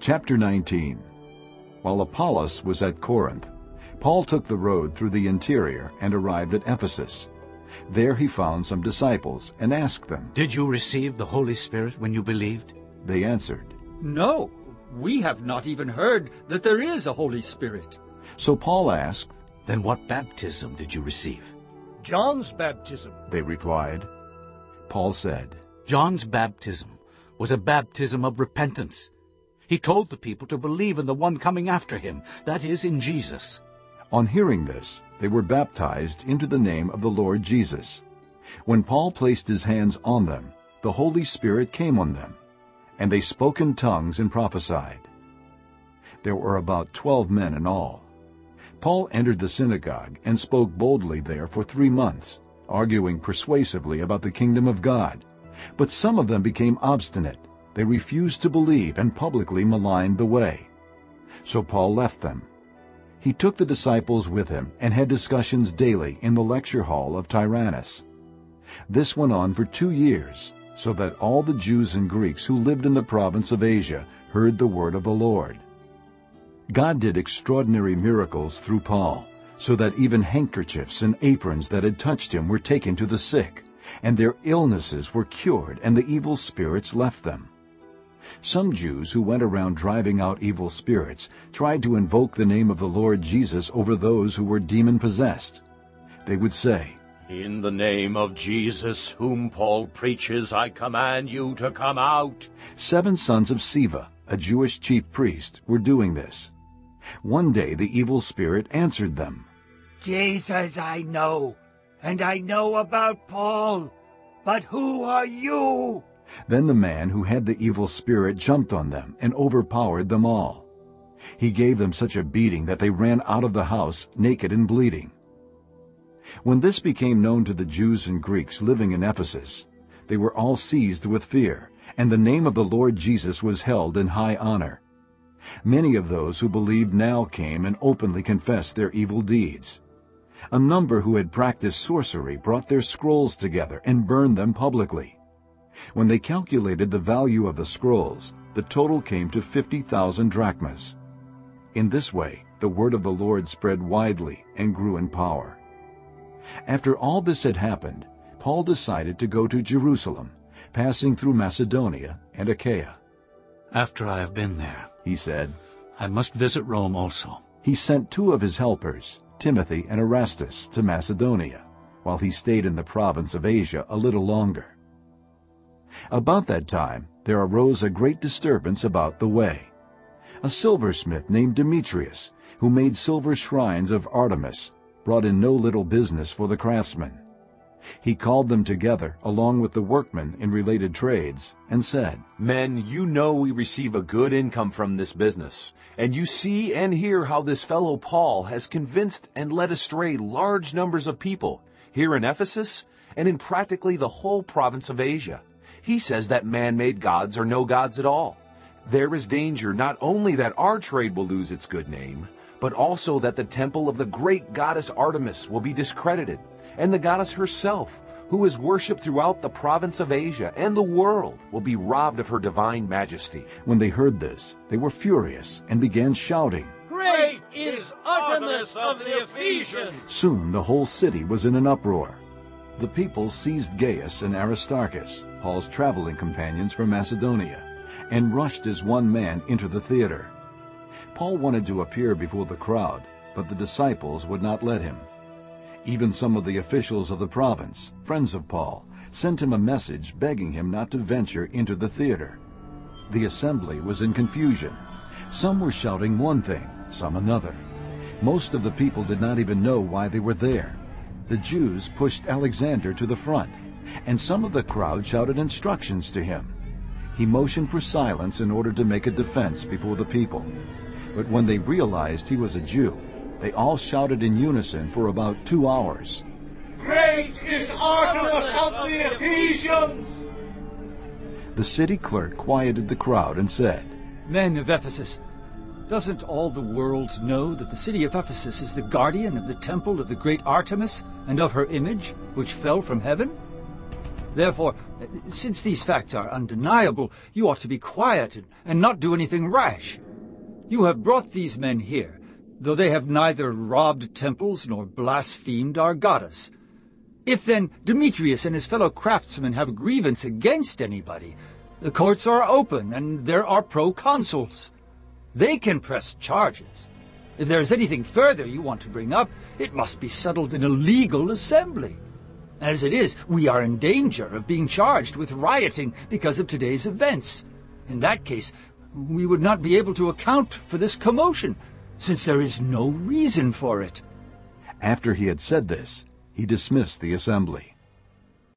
Chapter 19 While Apollos was at Corinth, Paul took the road through the interior and arrived at Ephesus. There he found some disciples and asked them. Did you receive the Holy Spirit when you believed? They answered. No, we have not even heard that there is a Holy Spirit. So Paul asked. Then what baptism did you receive? John's baptism. They replied. Paul said, John's baptism was a baptism of repentance. He told the people to believe in the one coming after him, that is, in Jesus. On hearing this, they were baptized into the name of the Lord Jesus. When Paul placed his hands on them, the Holy Spirit came on them, and they spoke in tongues and prophesied. There were about twelve men in all. Paul entered the synagogue and spoke boldly there for three months, arguing persuasively about the kingdom of God. But some of them became obstinate. They refused to believe and publicly maligned the way. So Paul left them he took the disciples with him and had discussions daily in the lecture hall of Tyrannus. This went on for two years, so that all the Jews and Greeks who lived in the province of Asia heard the word of the Lord. God did extraordinary miracles through Paul, so that even handkerchiefs and aprons that had touched him were taken to the sick, and their illnesses were cured and the evil spirits left them. Some Jews who went around driving out evil spirits tried to invoke the name of the Lord Jesus over those who were demon-possessed. They would say, In the name of Jesus, whom Paul preaches, I command you to come out. Seven sons of Sceva, a Jewish chief priest, were doing this. One day the evil spirit answered them, Jesus I know, and I know about Paul, but who are you? Then the man who had the evil spirit jumped on them and overpowered them all. He gave them such a beating that they ran out of the house naked and bleeding. When this became known to the Jews and Greeks living in Ephesus, they were all seized with fear, and the name of the Lord Jesus was held in high honor. Many of those who believed now came and openly confessed their evil deeds. A number who had practiced sorcery brought their scrolls together and burned them publicly. When they calculated the value of the scrolls, the total came to 50,000 drachmas. In this way, the word of the Lord spread widely and grew in power. After all this had happened, Paul decided to go to Jerusalem, passing through Macedonia and Achaia. After I have been there, he said, I must visit Rome also. He sent two of his helpers, Timothy and Erastus, to Macedonia, while he stayed in the province of Asia a little longer. About that time there arose a great disturbance about the way. A silversmith named Demetrius, who made silver shrines of Artemis, brought in no little business for the craftsmen. He called them together along with the workmen in related trades and said, Men, you know we receive a good income from this business, and you see and hear how this fellow Paul has convinced and led astray large numbers of people here in Ephesus and in practically the whole province of Asia. He says that man-made gods are no gods at all. There is danger not only that our trade will lose its good name, but also that the temple of the great goddess Artemis will be discredited, and the goddess herself, who is worshipped throughout the province of Asia and the world, will be robbed of her divine majesty. When they heard this, they were furious and began shouting, Great is Artemis of the Ephesians! Soon the whole city was in an uproar. The people seized Gaius and Aristarchus, Paul's traveling companions from Macedonia, and rushed as one man into the theater. Paul wanted to appear before the crowd, but the disciples would not let him. Even some of the officials of the province, friends of Paul, sent him a message begging him not to venture into the theater. The assembly was in confusion. Some were shouting one thing, some another. Most of the people did not even know why they were there. The Jews pushed Alexander to the front, and some of the crowd shouted instructions to him. He motioned for silence in order to make a defense before the people. But when they realized he was a Jew, they all shouted in unison for about two hours. Great is Artemis of the Ephesians! The city clerk quieted the crowd and said, Men of Ephesus, doesn't all the world know that the city of Ephesus is the guardian of the temple of the great Artemis and of her image, which fell from heaven? Therefore, since these facts are undeniable, you ought to be quiet and, not do anything rash. You have brought these men here, though they have neither robbed temples nor blasphemed our goddess. If then Demetrius and his fellow craftsmen have a grievance against anybody, the courts are open and there are proconsuls. They can press charges. If there is anything further you want to bring up, it must be settled in a legal assembly. As it is, we are in danger of being charged with rioting because of today's events. In that case, we would not be able to account for this commotion, since there is no reason for it. After he had said this, he dismissed the assembly.